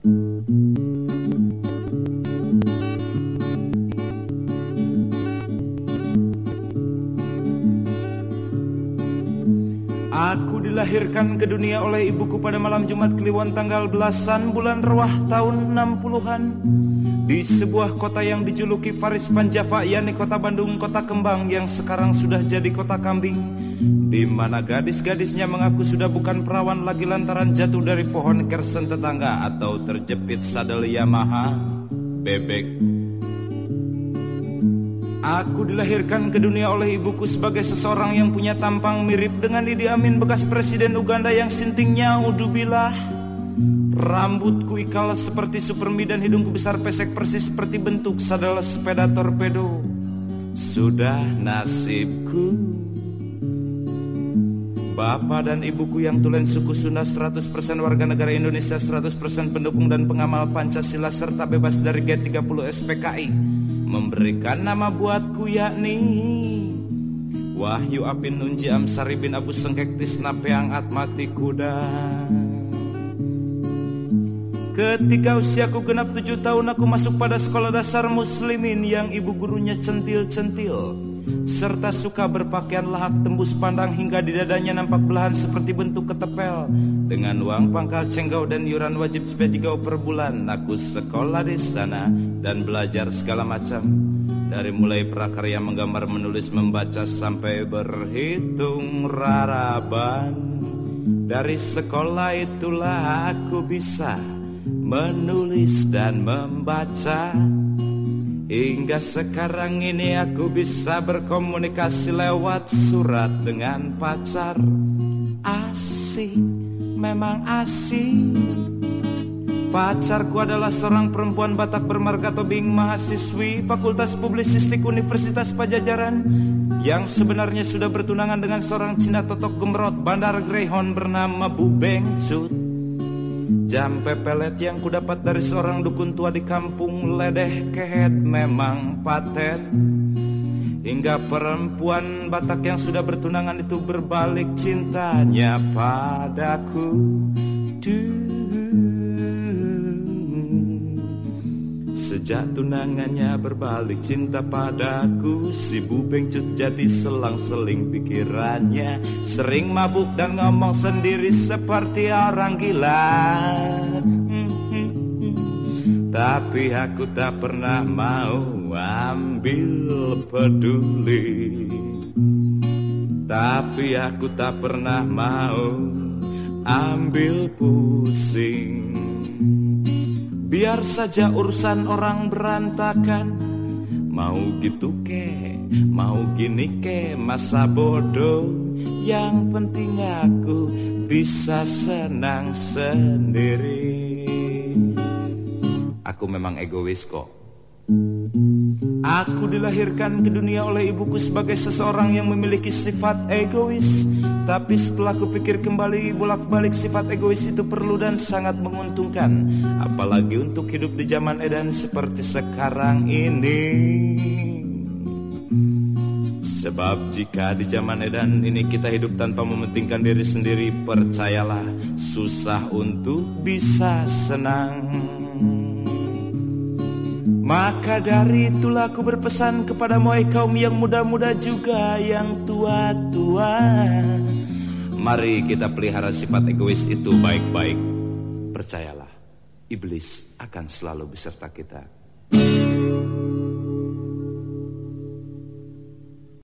Aku dilahirkan ke dunia oleh ibuku pada malam Jumat Kliwon tanggal belasan bulan Rewah tahun 60-an Di sebuah kota yang dijuluki Faris Panjava yakni kota Bandung, kota kembang yang sekarang sudah jadi kota kambing di mana gadis-gadisnya mengaku sudah bukan perawan lagi lantaran jatuh dari pohon kersen tetangga atau terjepit sadel Yamaha bebek. Aku dilahirkan ke dunia oleh ibuku sebagai seseorang yang punya tampang mirip dengan Idi Amin bekas presiden Uganda yang sintingnya udubilah Rambutku ikal seperti supermi dan hidungku besar pesek persis seperti bentuk sadel sepeda torpedo. Sudah nasibku Bapak dan ibuku yang tulen suku Sunda 100% warga negara Indonesia 100% pendukung dan pengamal Pancasila serta bebas dari G30 SPKI memberikan nama buatku yakni Wahyu Apin Nunji Amsari bin Abu Sengkek Tisna Peang Atmati Kuda Ketika usiaku genap tujuh tahun aku masuk pada sekolah dasar muslimin yang ibu gurunya centil-centil. Serta suka berpakaian lahak tembus pandang hingga di dadanya nampak belahan seperti bentuk ketepel. Dengan uang pangkal cenggau dan yuran wajib sepejigau per bulan aku sekolah di sana dan belajar segala macam. Dari mulai prakarya menggambar menulis membaca sampai berhitung raraban. Dari sekolah itulah aku bisa menulis dan membaca. Hingga sekarang ini aku bisa berkomunikasi lewat surat dengan pacar. Asik, memang asik. Pacarku adalah seorang perempuan Batak bermarga tobing mahasiswi Fakultas Publisistik Universitas Pajajaran Yang sebenarnya sudah bertunangan dengan seorang Cina totok gemrot Bandar Greyhound bernama Bu Bengcut Jam pepelet yang kudapat dari seorang dukun tua di kampung ledeh kehet memang patet Hingga perempuan Batak yang sudah bertunangan itu berbalik cintanya padaku. Sejak tunangannya berbalik cinta padaku Si bubeng cut jadi selang-seling pikirannya. Sering mabuk dan ngomong sendiri seperti orang gila. Tapi aku tak pernah mau ambil peduli. Tapi aku tak pernah mau ambil pusing Biar saja urusan orang berantakan. Mau gitu ke, mau gini ke Masa bodoh. Yang penting aku bisa senang sendiri. Aku memang egois kok Aku dilahirkan ke dunia oleh ibuku sebagai seseorang yang memiliki sifat egois. Tapi setelah kupikir kembali bolak-balik sifat egois itu perlu dan sangat menguntungkan. Apalagi untuk hidup di zaman edan seperti sekarang ini. Sebab jika di zaman edan ini kita hidup tanpa mementingkan diri sendiri Percayalah susah untuk bisa senang maka dari itulah aku berpesan kepada moai kaum yang muda-muda juga yang tua-tua. Mari kita pelihara sifat egois itu baik-baik. Percayalah, iblis akan selalu beserta kita